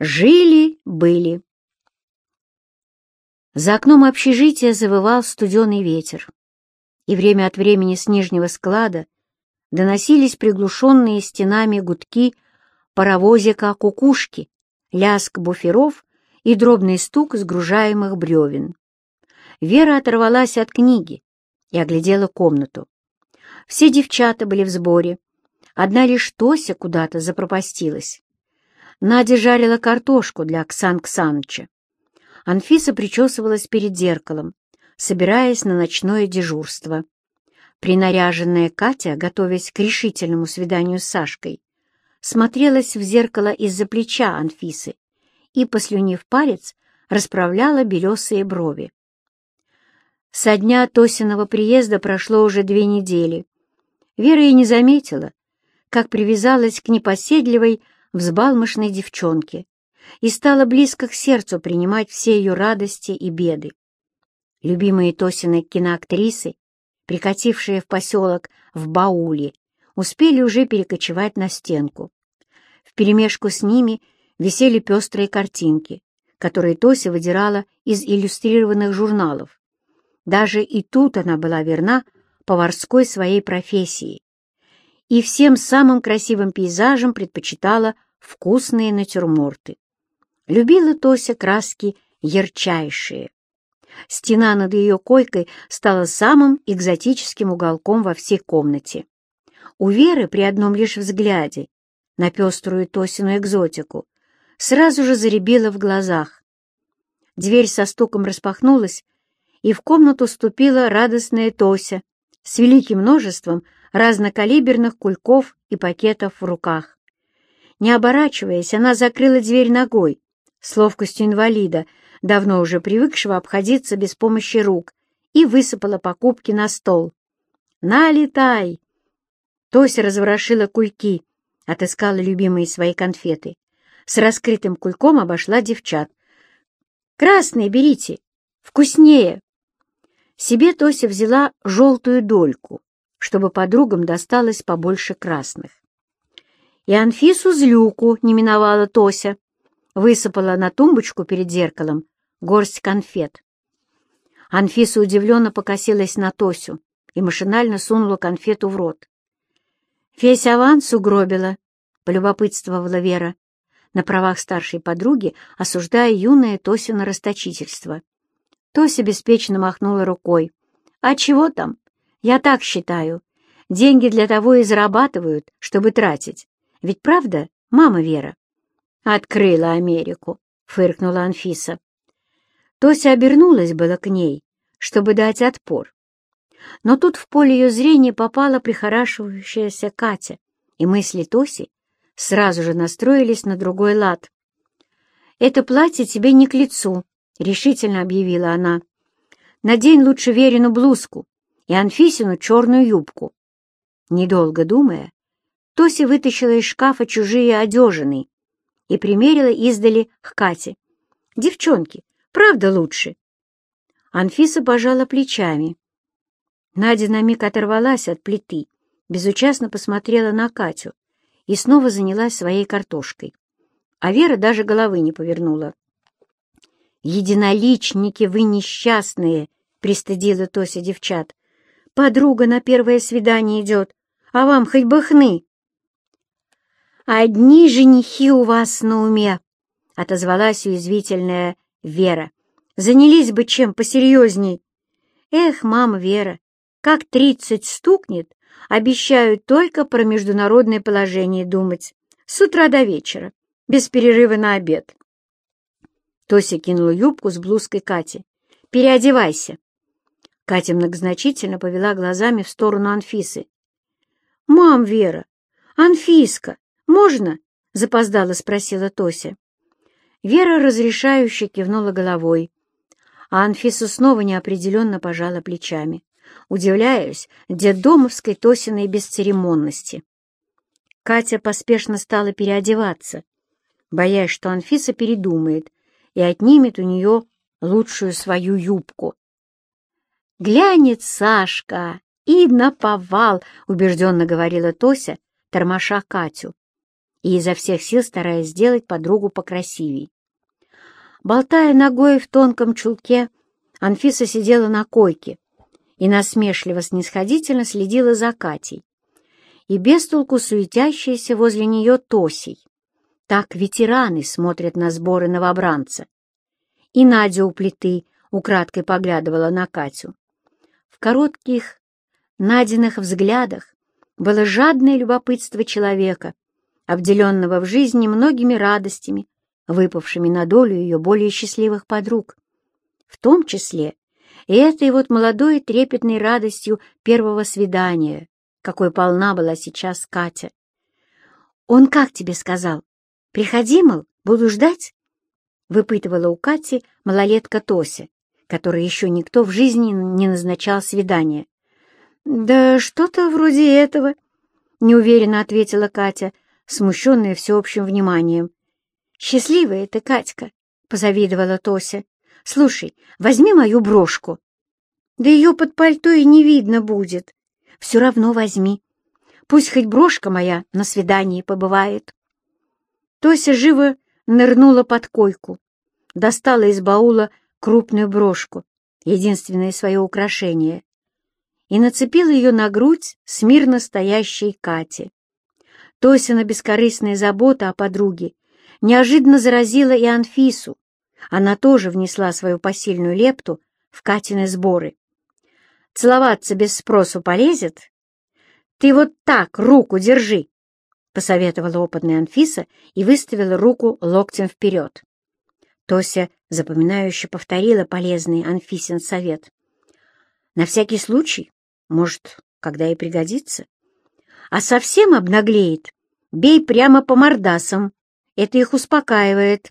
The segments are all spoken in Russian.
Жили-были. За окном общежития завывал студеный ветер, и время от времени с нижнего склада доносились приглушенные стенами гудки паровозика кукушки, лязг буферов и дробный стук сгружаемых бревен. Вера оторвалась от книги и оглядела комнату. Все девчата были в сборе, одна лишь Тося куда-то запропастилась. Надя жарила картошку для Оксан Ксаныча. Анфиса причесывалась перед зеркалом, собираясь на ночное дежурство. Принаряженная Катя, готовясь к решительному свиданию с Сашкой, смотрелась в зеркало из-за плеча Анфисы и, послюнив палец, расправляла белесые брови. Со дня Тосиного приезда прошло уже две недели. Вера и не заметила, как привязалась к непоседливой, взбалмошной девчонке, и стало близко к сердцу принимать все ее радости и беды. Любимые Тосины киноактрисы, прикатившие в поселок в Бауле, успели уже перекочевать на стенку. Вперемешку с ними висели пестрые картинки, которые Тося выдирала из иллюстрированных журналов. Даже и тут она была верна поварской своей профессии и всем самым красивым пейзажам предпочитала вкусные натюрморты. Любила Тося краски ярчайшие. Стена над ее койкой стала самым экзотическим уголком во всей комнате. У Веры при одном лишь взгляде на пеструю Тосину экзотику сразу же заребило в глазах. Дверь со стуком распахнулась, и в комнату ступила радостная Тося с великим множеством разнокалиберных кульков и пакетов в руках. Не оборачиваясь, она закрыла дверь ногой, с ловкостью инвалида, давно уже привыкшего обходиться без помощи рук, и высыпала покупки на стол. «Налетай!» Тося разворошила кульки, отыскала любимые свои конфеты. С раскрытым кульком обошла девчат. «Красные берите! Вкуснее!» Себе Тося взяла желтую дольку, чтобы подругам досталось побольше красных. И Анфису злюку не миновала Тося, высыпала на тумбочку перед зеркалом горсть конфет. Анфиса удивленно покосилась на Тосю и машинально сунула конфету в рот. «Весь аванс угробила», — полюбопытствовала Вера, на правах старшей подруги, осуждая юное Тосино расточительство. Тося беспечно махнула рукой. «А чего там? Я так считаю. Деньги для того и зарабатывают, чтобы тратить. Ведь правда, мама Вера?» «Открыла Америку», — фыркнула Анфиса. Тося обернулась было к ней, чтобы дать отпор. Но тут в поле ее зрения попала прихорашивающаяся Катя, и мысли Тоси сразу же настроились на другой лад. «Это платье тебе не к лицу», — решительно объявила она. «Надень лучше Верину блузку и Анфисину черную юбку». Недолго думая, Тося вытащила из шкафа чужие одежины и примерила издали к Кате. «Девчонки, правда лучше?» Анфиса пожала плечами. Надя на миг оторвалась от плиты, безучастно посмотрела на Катю и снова занялась своей картошкой. А Вера даже головы не повернула. «Единоличники вы несчастные!» — пристыдила Тося девчат. «Подруга на первое свидание идет, а вам хоть бы хны!» «Одни женихи у вас на уме», — отозвалась уязвительная Вера. «Занялись бы чем посерьезней». «Эх, мама Вера, как тридцать стукнет, обещают только про международное положение думать. С утра до вечера, без перерыва на обед». Тося кинула юбку с блузкой Кати. «Переодевайся». Катя многозначительно повела глазами в сторону Анфисы. «Мам, Вера! Анфиска! «Можно?» — запоздало спросила Тося. Вера разрешающе кивнула головой, а Анфиса снова неопределенно пожала плечами, удивляясь детдомовской Тосиной бесцеремонности. Катя поспешно стала переодеваться, боясь, что Анфиса передумает и отнимет у нее лучшую свою юбку. «Глянет Сашка и наповал!» — убежденно говорила Тося, тормоша Катю и изо всех сил стараясь сделать подругу покрасивей. Болтая ногой в тонком чулке, Анфиса сидела на койке и насмешливо-снисходительно следила за Катей и без толку суетящейся возле нее Тосей. Так ветераны смотрят на сборы новобранца. И Надя у плиты украдкой поглядывала на Катю. Коротких Надиных взглядах было жадное любопытство человека, обделенного в жизни многими радостями, выпавшими на долю ее более счастливых подруг, в том числе и этой вот молодой трепетной радостью первого свидания, какой полна была сейчас Катя. «Он как тебе сказал? Приходи, мол, буду ждать?» выпытывала у Кати малолетка Тося, которой еще никто в жизни не назначал свидания. «Да что-то вроде этого», — неуверенно ответила Катя, смущенная всеобщим вниманием. «Счастливая ты, Катька», — позавидовала Тося. «Слушай, возьми мою брошку». «Да ее под пальто и не видно будет. Все равно возьми. Пусть хоть брошка моя на свидании побывает». Тося живо нырнула под койку, достала из баула крупную брошку, единственное свое украшение, и нацепила ее на грудь смирно стоящей Кате. Тосина бескорыстная забота о подруге неожиданно заразила и Анфису. Она тоже внесла свою посильную лепту в Катины сборы. «Целоваться без спросу полезет? Ты вот так руку держи!» — посоветовала опытная Анфиса и выставила руку локтем вперед. Тося запоминающе повторила полезный Анфисин совет. «На всякий случай, может, когда и пригодится. А совсем обнаглеет, бей прямо по мордасам, это их успокаивает.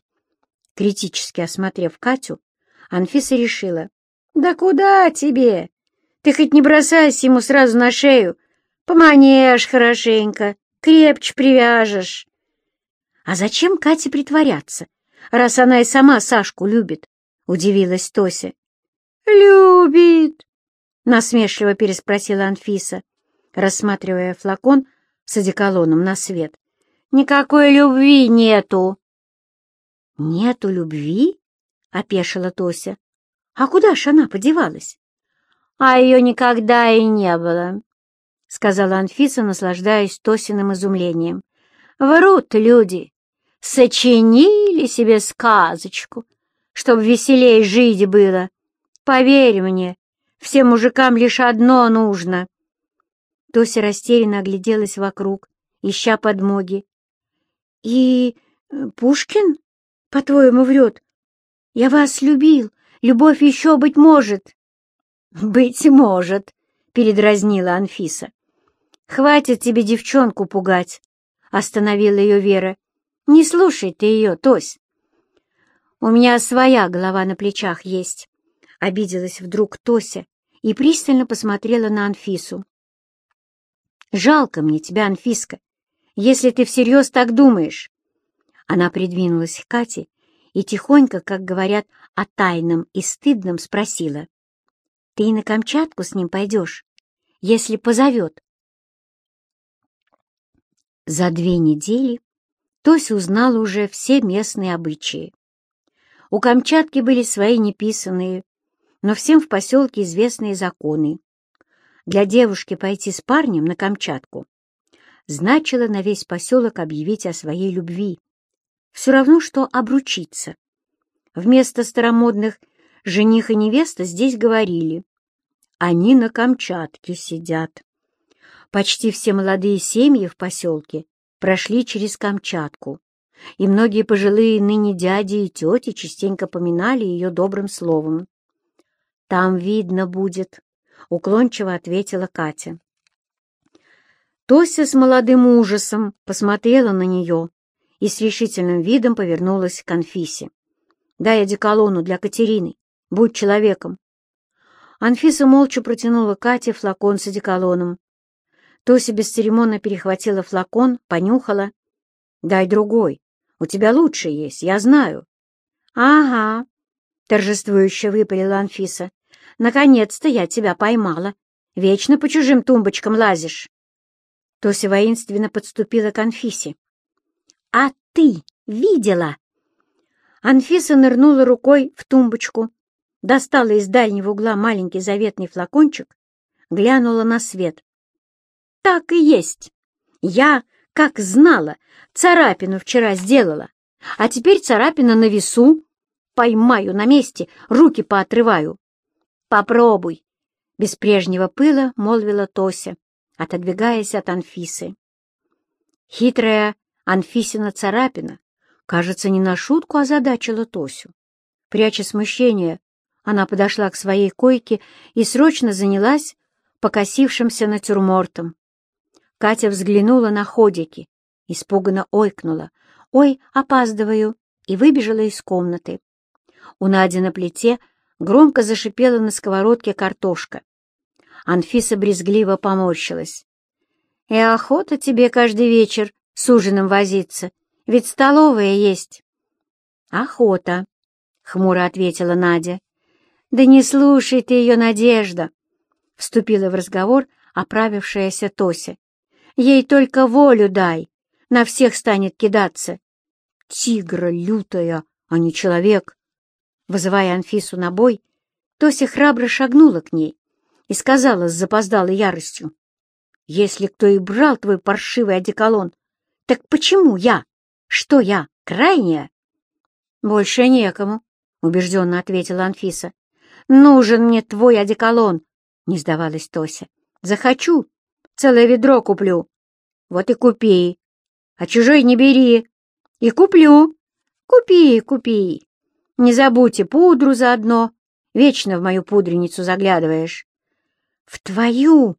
Критически осмотрев Катю, Анфиса решила. «Да куда тебе? Ты хоть не бросайся ему сразу на шею. Поманешь хорошенько, крепче привяжешь». «А зачем Кате притворяться, раз она и сама Сашку любит?» — удивилась Тося. «Любит!» — насмешливо переспросила Анфиса, рассматривая флакон с одеколоном на свет. Никакой любви нету. — Нету любви? — опешила Тося. — А куда ж она подевалась? — А ее никогда и не было, — сказала Анфиса, наслаждаясь Тосиным изумлением. — Врут люди, сочинили себе сказочку, чтоб веселей жить было. Поверь мне, всем мужикам лишь одно нужно. Тося растерянно огляделась вокруг, ища подмоги, и Пушкин, по-твоему, врет? Я вас любил, любовь еще быть может. Быть может, передразнила Анфиса. Хватит тебе девчонку пугать, остановила ее Вера. Не слушай ты ее, Тось. У меня своя голова на плечах есть. Обиделась вдруг Тося и пристально посмотрела на Анфису. Жалко мне тебя, Анфиска если ты всерьез так думаешь. Она придвинулась к Кате и тихонько, как говорят о тайном и стыдном, спросила. «Ты и на Камчатку с ним пойдешь, если позовет?» За две недели Тося узнала уже все местные обычаи. У Камчатки были свои неписанные, но всем в поселке известные законы. Для девушки пойти с парнем на Камчатку значило на весь поселок объявить о своей любви. Все равно, что обручиться. Вместо старомодных жених и невеста здесь говорили. Они на Камчатке сидят. Почти все молодые семьи в поселке прошли через Камчатку, и многие пожилые ныне дяди и тети частенько поминали ее добрым словом. «Там видно будет», — уклончиво ответила Катя. Тося с молодым ужасом посмотрела на нее и с решительным видом повернулась к Анфисе. «Дай одеколону для Катерины. Будь человеком». Анфиса молча протянула Кате флакон с одеколоном. Тося бесцеремонно перехватила флакон, понюхала. «Дай другой. У тебя лучше есть, я знаю». «Ага», — торжествующе выпалила Анфиса. «Наконец-то я тебя поймала. Вечно по чужим тумбочкам лазишь». Тося воинственно подступила к Анфисе. А ты видела?» Анфиса нырнула рукой в тумбочку, достала из дальнего угла маленький заветный флакончик, глянула на свет. «Так и есть. Я, как знала, царапину вчера сделала, а теперь царапина на весу. Поймаю на месте, руки поотрываю. Попробуй!» Без прежнего пыла молвила Тося, отодвигаясь от Анфисы. Хитрая Анфисина царапина, кажется, не на шутку озадачила Тосю. Пряча смущение, она подошла к своей койке и срочно занялась покосившимся натюрмортом. Катя взглянула на ходики, испуганно ойкнула. «Ой, опаздываю!» и выбежала из комнаты. У Нади на плите громко зашипела на сковородке картошка. Анфиса брезгливо поморщилась. «И охота тебе каждый вечер с ужином возиться, ведь столовая есть». «Охота», — хмуро ответила Надя. «Да не слушай ты ее, Надежда!» — вступила в разговор оправившаяся Тося. «Ей только волю дай, на всех станет кидаться. Тигра лютая, а не человек!» Вызывая Анфису на бой, Тося храбро шагнула к ней и сказала с запоздалой яростью. «Если кто и брал твой паршивый одеколон, так почему я? Что я, крайняя?» «Больше некому», — убежденно ответила Анфиса. «Нужен мне твой одеколон!» — не сдавалась Тося. «Захочу, целое ведро куплю. Вот и купи, а чужой не бери. И куплю. Купи, купи. Не забудьте пудру заодно. Вечно в мою пудреницу заглядываешь». «В твою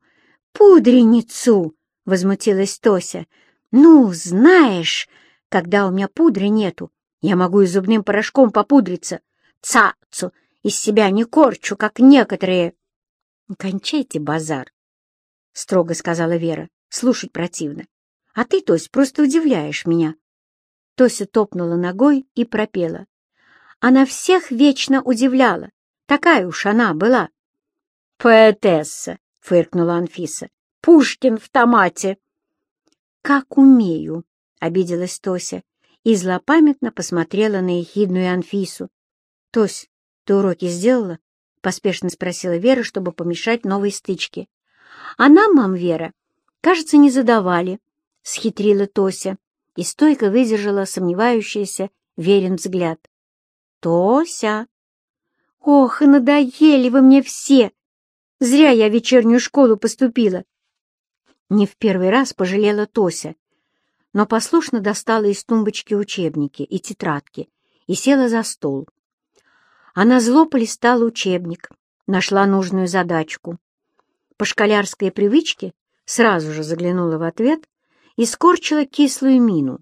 пудреницу!» — возмутилась Тося. «Ну, знаешь, когда у меня пудры нету, я могу и зубным порошком попудриться. Цацу! из себя не корчу, как некоторые. — Кончайте базар, — строго сказала Вера. — Слушать противно. А ты, Тось, просто удивляешь меня. Тося топнула ногой и пропела. Она всех вечно удивляла. Такая уж она была. — Поэтесса, — фыркнула Анфиса. — Пушкин в томате. — Как умею, — обиделась Тося и злопамятно посмотрела на ехидную Анфису. — Тось, «Ты уроки сделала?» — поспешно спросила Вера, чтобы помешать новой стычке. «А нам, мам Вера, кажется, не задавали», — схитрила Тося и стойко выдержала сомневающийся Верин взгляд. «Тося! Ох, и надоели вы мне все! Зря я в вечернюю школу поступила!» Не в первый раз пожалела Тося, но послушно достала из тумбочки учебники и тетрадки и села за стол. Она зло полистала учебник, нашла нужную задачку. По школярской привычке сразу же заглянула в ответ и скорчила кислую мину,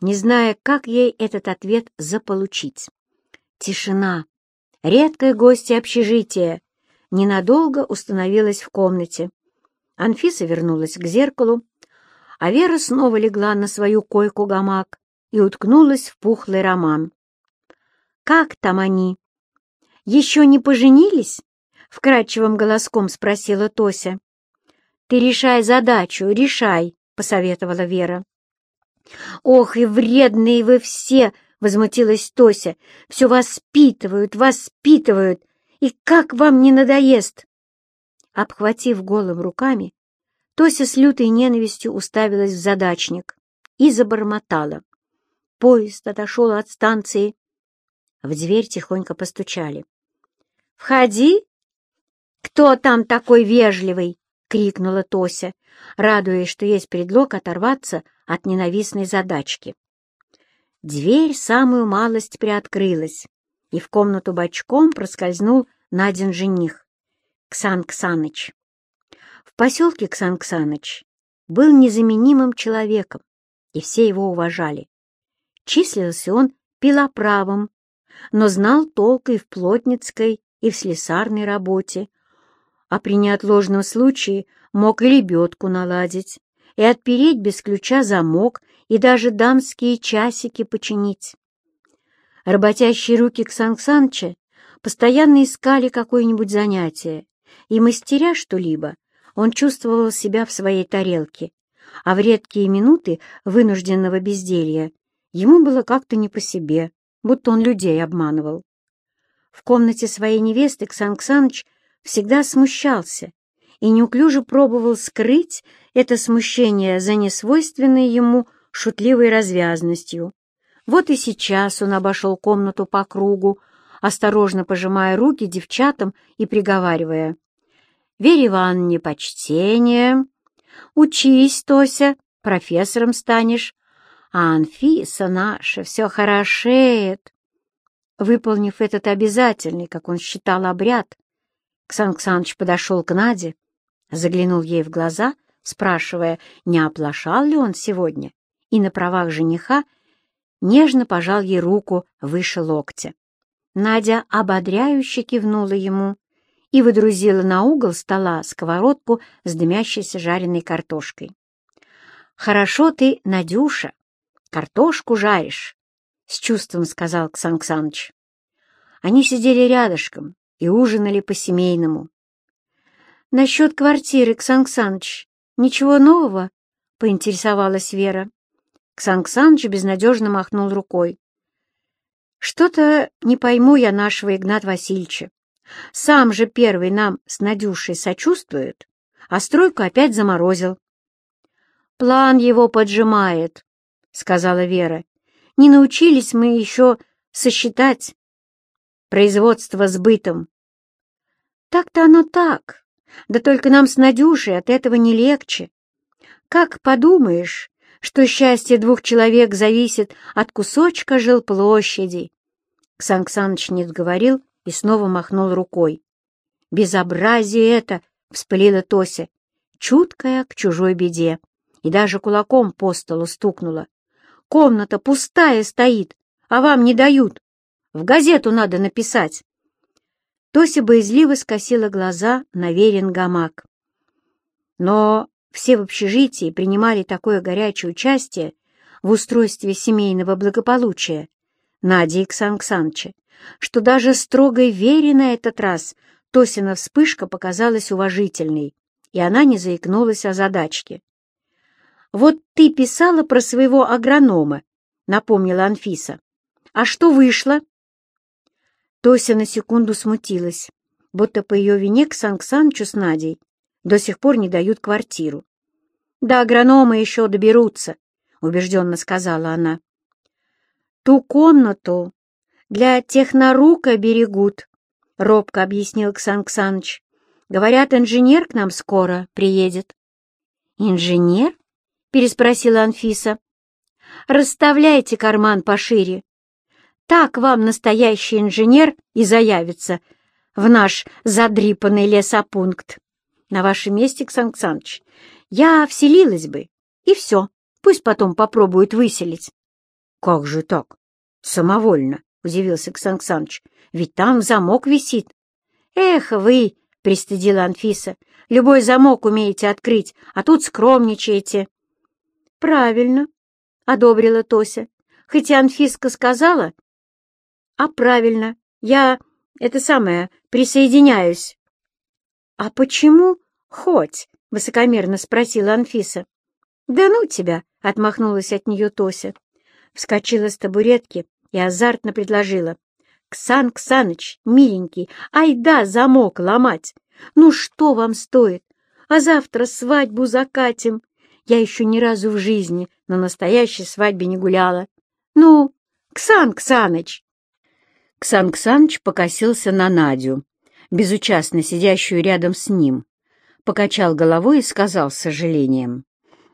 не зная, как ей этот ответ заполучить. Тишина, редкое гостье общежития, ненадолго установилась в комнате. Анфиса вернулась к зеркалу, а Вера снова легла на свою койку-гамак и уткнулась в пухлый роман. «Как там они?» еще не поженились?» — вкрадчивым голоском спросила Тося. «Ты решай задачу, решай», — посоветовала Вера. «Ох, и вредные вы все!» — возмутилась Тося. «Все воспитывают, воспитывают, и как вам не надоест!» Обхватив голову руками, Тося с лютой ненавистью уставилась в задачник и забормотала. Поезд отошел от станции. В дверь тихонько постучали. «Входи!» «Кто там такой вежливый?» — крикнула Тося, радуясь, что есть предлог оторваться от ненавистной задачки. Дверь самую малость приоткрылась, и в комнату бочком проскользнул Надин жених, Ксан Ксаныч. В поселке Ксан Ксаныч был незаменимым человеком, и все его уважали. Числился он пилоправом, но знал толк и в плотницкой, и в слесарной работе, а при неотложном случае мог и лебедку наладить, и отпереть без ключа замок, и даже дамские часики починить. Работящие руки Ксан Санча постоянно искали какое-нибудь занятие, и, мастеря что-либо, он чувствовал себя в своей тарелке, а в редкие минуты вынужденного безделья Ему было как-то не по себе, будто он людей обманывал. В комнате своей невесты Ксан Ксаныч всегда смущался и неуклюже пробовал скрыть это смущение за несвойственной ему шутливой развязностью. Вот и сейчас он обошел комнату по кругу, осторожно пожимая руки девчатам и приговаривая. «Вере Ивановне почтение! Учись, Тося, профессором станешь, а Анфиса наша все хорошеет!» Выполнив этот обязательный, как он считал, обряд, Ксан Ксаныч подошел к Наде, заглянул ей в глаза, спрашивая, не оплошал ли он сегодня, и на правах жениха нежно пожал ей руку выше локтя. Надя ободряюще кивнула ему и выдрузила на угол стола сковородку с дымящейся жареной картошкой. «Хорошо ты, Надюша, картошку жаришь», — с чувством сказал Ксан Ксаныч. Они сидели рядышком и ужинали по-семейному. «Насчет квартиры, Ксан Ксаныч, ничего нового?» — поинтересовалась Вера. Ксан Ксаныч безнадежно махнул рукой. Что-то не пойму я нашего Игнат Васильевича. Сам же первый нам с Надюшей сочувствует, а стройку опять заморозил. План его поджимает, — сказала Вера. Не научились мы еще сосчитать производство с бытом. Так-то оно так, да только нам с Надюшей от этого не легче. Как подумаешь, что счастье двух человек зависит от кусочка жилплощади. Ксан Ксаныч не договорил и снова махнул рукой. «Безобразие это!» — вспылила Тося, чуткая к чужой беде, и даже кулаком по столу стукнула. «Комната пустая стоит, а вам не дают. В газету надо написать». Тося боязливо скосила глаза на верен гамак. Но все в общежитии принимали такое горячее участие в устройстве семейного благополучия Нади и Ксан Ксанча, что даже строгой Вере на этот раз Тосина вспышка показалась уважительной, и она не заикнулась о задачке. «Вот ты писала про своего агронома», — напомнила Анфиса. «А что вышло?» Тося на секунду смутилась, будто по ее вине к Санксанчу с Надей до сих пор не дают квартиру. «До агронома еще доберутся», — убежденно сказала она. «Ту комнату для технорука берегут», — робко объяснил Ксан Ксаныч. «Говорят, инженер к нам скоро приедет». «Инженер?» — переспросила Анфиса. «Расставляйте карман пошире. Так вам настоящий инженер и заявится в наш задрипанный лесопункт. На вашем месте, Ксан Ксаныч, я вселилась бы, и все, пусть потом попробуют выселить. — Как же так? Самовольно, — удивился Ксан Ксаныч, — ведь там замок висит. — Эх вы, — пристыдила Анфиса, — любой замок умеете открыть, а тут скромничаете. — Правильно, — одобрила Тося, хотя Анфиска сказала. — А правильно, я, это самое, присоединяюсь. — А почему хоть? — высокомерно спросила Анфиса. «Да ну тебя!» — отмахнулась от нее Тося. Вскочила с табуретки и азартно предложила. «Ксан Ксаныч, миленький, ай да, замок ломать! Ну что вам стоит? А завтра свадьбу закатим. Я еще ни разу в жизни на настоящей свадьбе не гуляла. Ну, Ксан Ксаныч!» Ксан Ксаныч покосился на Надю, безучастно сидящую рядом с ним покачал головой и сказал с сожалением.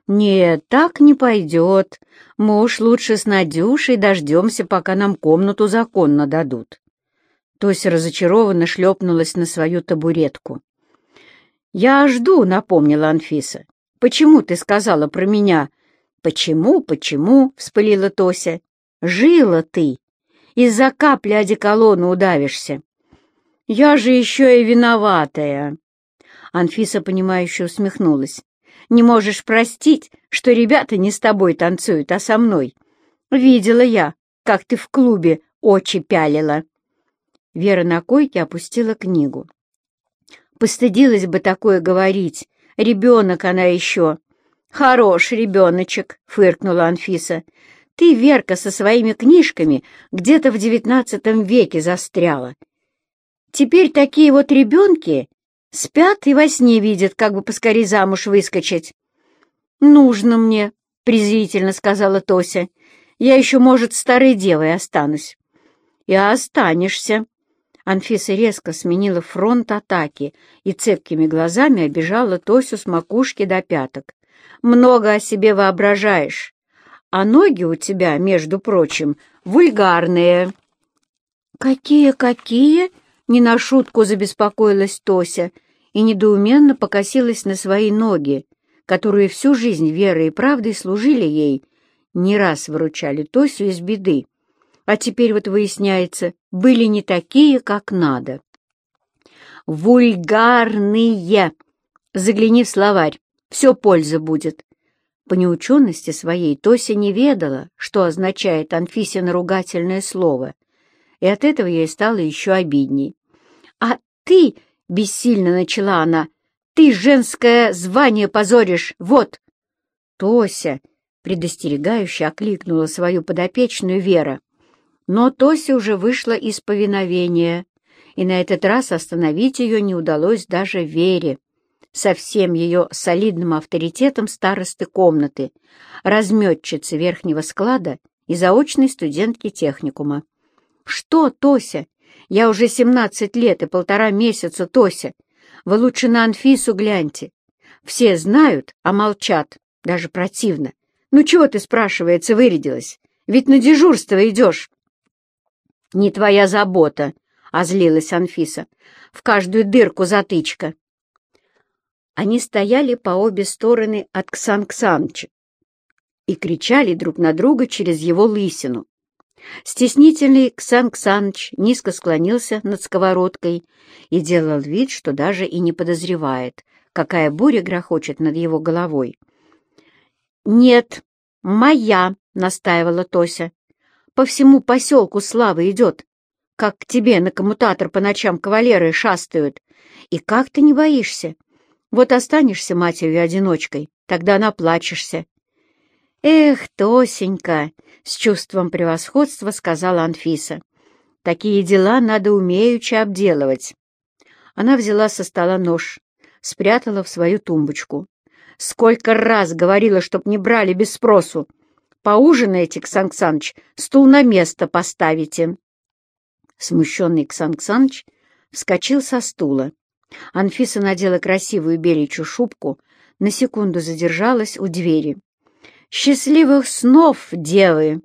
«Нет, так не пойдет. Мы уж лучше с Надюшей дождемся, пока нам комнату законно дадут». Тося разочарованно шлепнулась на свою табуретку. «Я жду», — напомнила Анфиса. «Почему ты сказала про меня?» «Почему, почему?» — вспылила Тося. «Жила ты. Из-за капли одеколона удавишься». «Я же еще и виноватая». Анфиса, понимающе усмехнулась. «Не можешь простить, что ребята не с тобой танцуют, а со мной. Видела я, как ты в клубе очи пялила». Вера на койке опустила книгу. «Постыдилась бы такое говорить. Ребенок она еще». «Хорош ребеночек», — фыркнула Анфиса. Ты, Верка, со своими книжками где-то в девятнадцатом веке застряла. Теперь такие вот ребенки спят и во сне видят, как бы поскорей замуж выскочить. «Нужно мне», — презрительно сказала Тося. «Я еще, может, старой девой останусь». «И останешься». Анфиса резко сменила фронт атаки и цепкими глазами обижала Тосю с макушки до пяток. «Много о себе воображаешь, а ноги у тебя, между прочим, вульгарные». «Какие-какие?» — не на шутку забеспокоилась Тося и недоуменно покосилась на свои ноги, которые всю жизнь верой и правдой служили ей, не раз выручали Тосю из беды, а теперь вот выясняется, были не такие, как надо. «Вульгарные!» Загляни в словарь, все польза будет. По неученности своей Тося не ведала, что означает Анфисина ругательное слово, и от этого ей стало еще обидней. «А ты!» — бессильно начала она. Ты женское звание позоришь, вот!» «Тося!» — предостерегающе окликнула свою подопечную Вера. Но Тося уже вышла из повиновения, и на этот раз остановить ее не удалось даже Вере, со всем ее солидным авторитетом старосты комнаты, разметчицы верхнего склада и заочной студентки техникума. «Что, Тося? Я уже семнадцать лет и полтора месяца, Тося. Вы лучше на Анфису гляньте. Все знают, а молчат. Даже противно. Ну чего ты, спрашивается, вырядилась? Ведь на дежурство идешь. Не твоя забота, — озлилась Анфиса. В каждую дырку затычка. Они стояли по обе стороны от Ксан Ксаныча и кричали друг на друга через его лысину. Стеснительный Ксан Ксаныч низко склонился над сковородкой и делал вид, что даже и не подозревает, какая буря грохочет над его головой. «Нет, моя!» — настаивала Тося. «По всему поселку слава идет, как к тебе на коммутатор по ночам кавалеры шастают. И как ты не боишься? Вот останешься матерью-одиночкой, тогда наплачешься. «Эх, Тосенька!» — с чувством превосходства сказала Анфиса. «Такие дела надо умеючи обделывать». Она взяла со стола нож, спрятала в свою тумбочку. «Сколько раз говорила, чтоб не брали без спросу! Поужинаете, Ксан стул на место поставите!» Смущенный Ксан вскочил со стула. Анфиса надела красивую беличью шубку, на секунду задержалась у двери. Счастливых снов, девы!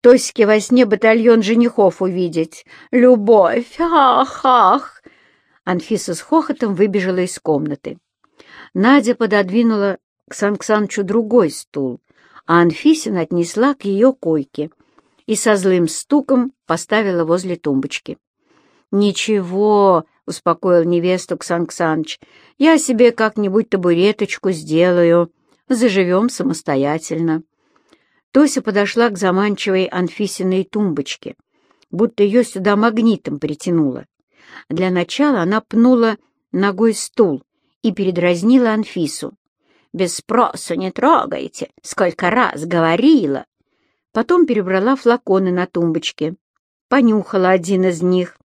Тоське во сне батальон женихов увидеть. Любовь! Ах, ах! Анфиса с хохотом выбежала из комнаты. Надя пододвинула к Санксанчу другой стул, а Анфисин отнесла к ее койке и со злым стуком поставила возле тумбочки. «Ничего», — успокоил невесту Ксанксаныч, — «я себе как-нибудь табуреточку сделаю» заживем самостоятельно. Тося подошла к заманчивой Анфисиной тумбочке, будто ее сюда магнитом притянула. Для начала она пнула ногой стул и передразнила Анфису. «Без спроса не трогайте, сколько раз говорила!» Потом перебрала флаконы на тумбочке, понюхала один из них.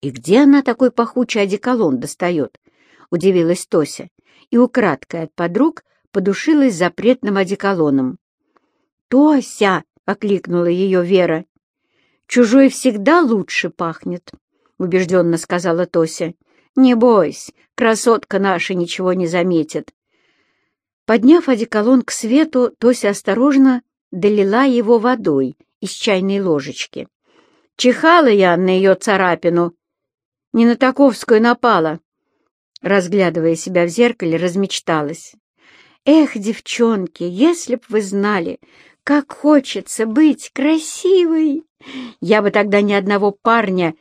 «И где она такой пахучий одеколон достает?» — удивилась Тося, и украдкой от подруг подушилась запретным одеколоном. «Тося!» — окликнула ее Вера. «Чужой всегда лучше пахнет», — убежденно сказала Тося. «Не бойся, красотка наша ничего не заметит». Подняв одеколон к свету, Тося осторожно долила его водой из чайной ложечки. Чихала я на ее царапину. Не на таковскую напала. Разглядывая себя в зеркале, размечталась. Эх, девчонки, если б вы знали, как хочется быть красивой! Я бы тогда ни одного парня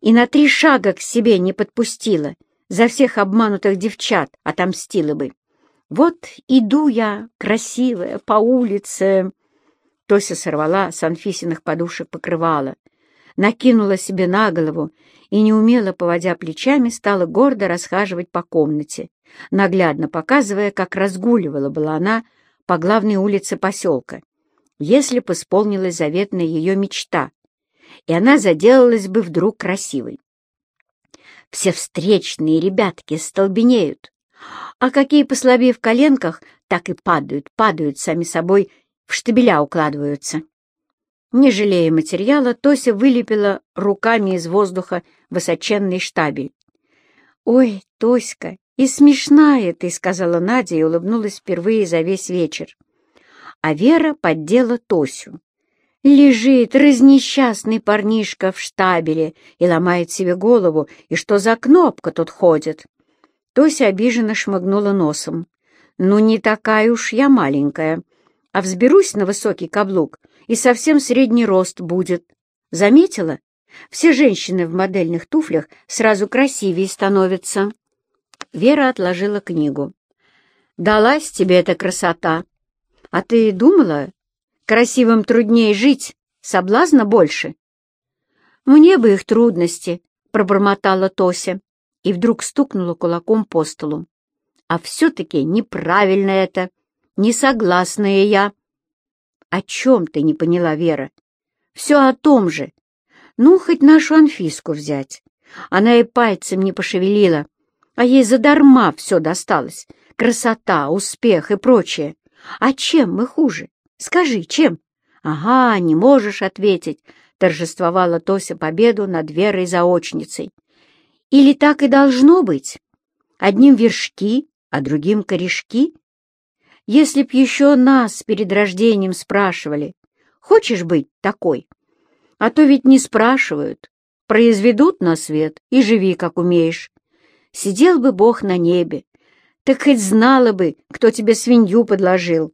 и на три шага к себе не подпустила, за всех обманутых девчат отомстила бы. Вот иду я, красивая, по улице. Тося сорвала с Анфисиных подушек покрывала, накинула себе на голову и, неумело поводя плечами, стала гордо расхаживать по комнате, наглядно показывая, как разгуливала была она по главной улице поселка. если б исполнилась заветная ее мечта, и она заделалась бы вдруг красивой. Все встречные ребятки столбенеют, а какие послабее в коленках, так и падают, падают сами собой, в штабеля укладываются. Не жалея материала, Тося вылепила руками из воздуха высоченный штабель. «Ой, Тоська, и смешная ты», — сказала Надя и улыбнулась впервые за весь вечер. А Вера поддела Тосю. Лежит разнесчастный парнишка в штабеле и ломает себе голову, и что за кнопка тут ходит? Тося обиженно шмыгнула носом. «Ну, не такая уж я маленькая, а взберусь на высокий каблук, и совсем средний рост будет. Заметила? Все женщины в модельных туфлях сразу красивее становятся». Вера отложила книгу. «Далась тебе эта красота. А ты думала, красивым труднее жить, соблазна больше?» «Мне бы их трудности», — пробормотала Тося и вдруг стукнула кулаком по столу. «А все-таки неправильно это, несогласная я». «О чем ты не поняла, Вера?» «Все о том же. Ну, хоть нашу Анфиску взять. Она и пальцем не пошевелила, а ей задарма все досталось. Красота, успех и прочее. А чем мы хуже? Скажи, чем?» «Ага, не можешь ответить», — торжествовала Тося победу над Верой-заочницей. Или так и должно быть? Одним вершки, а другим корешки? Если б еще нас перед рождением спрашивали, хочешь быть такой? А то ведь не спрашивают, произведут на свет и живи, как умеешь. Сидел бы Бог на небе, так хоть знала бы, кто тебе свинью подложил.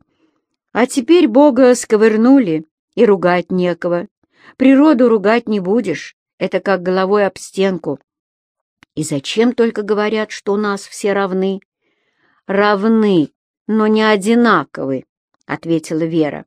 А теперь Бога сковырнули, и ругать некого. Природу ругать не будешь, это как головой об стенку. И зачем только говорят, что у нас все равны? Равны, но не одинаковы, — ответила Вера.